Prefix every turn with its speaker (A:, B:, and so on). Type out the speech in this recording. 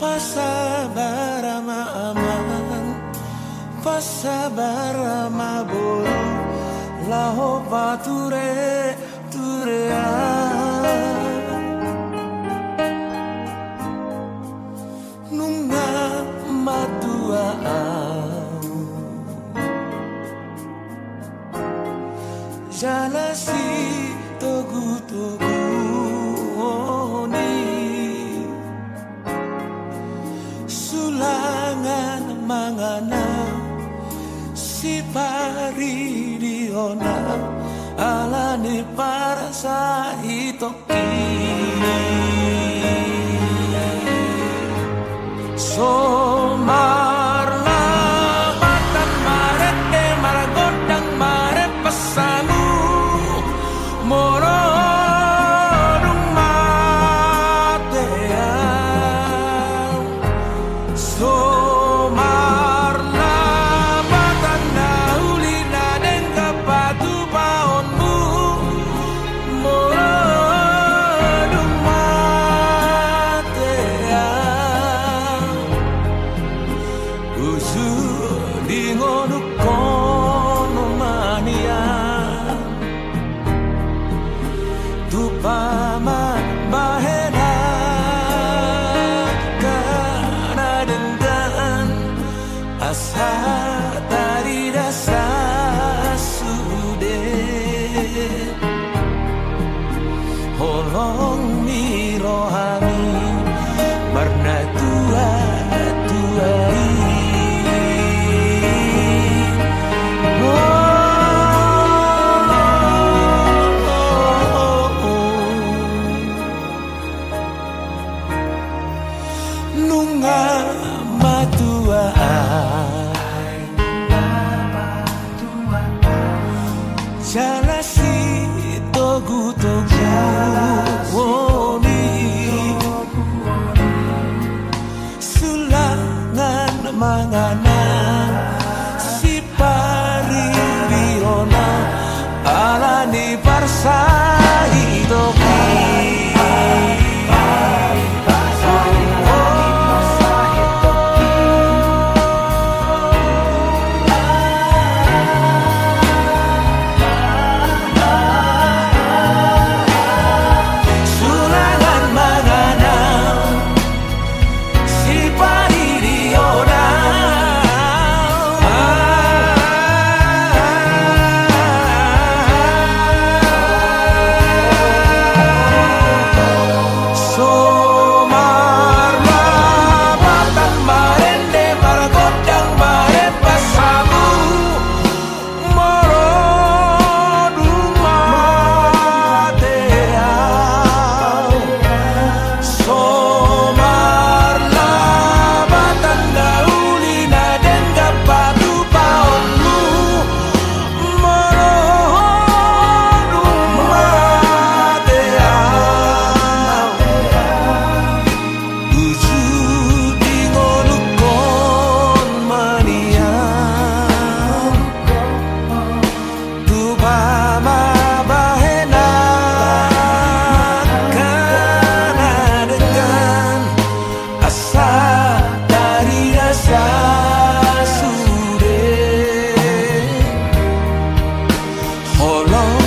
A: Pasabara aman. Pasabara maboro Laho pature turea Nunga matua au. Jalasi togu togu mangana si pari diona alane para sa itoki 薄いリンゴの bunga matua Jalasi togu togu woni Sulangan manganan for long.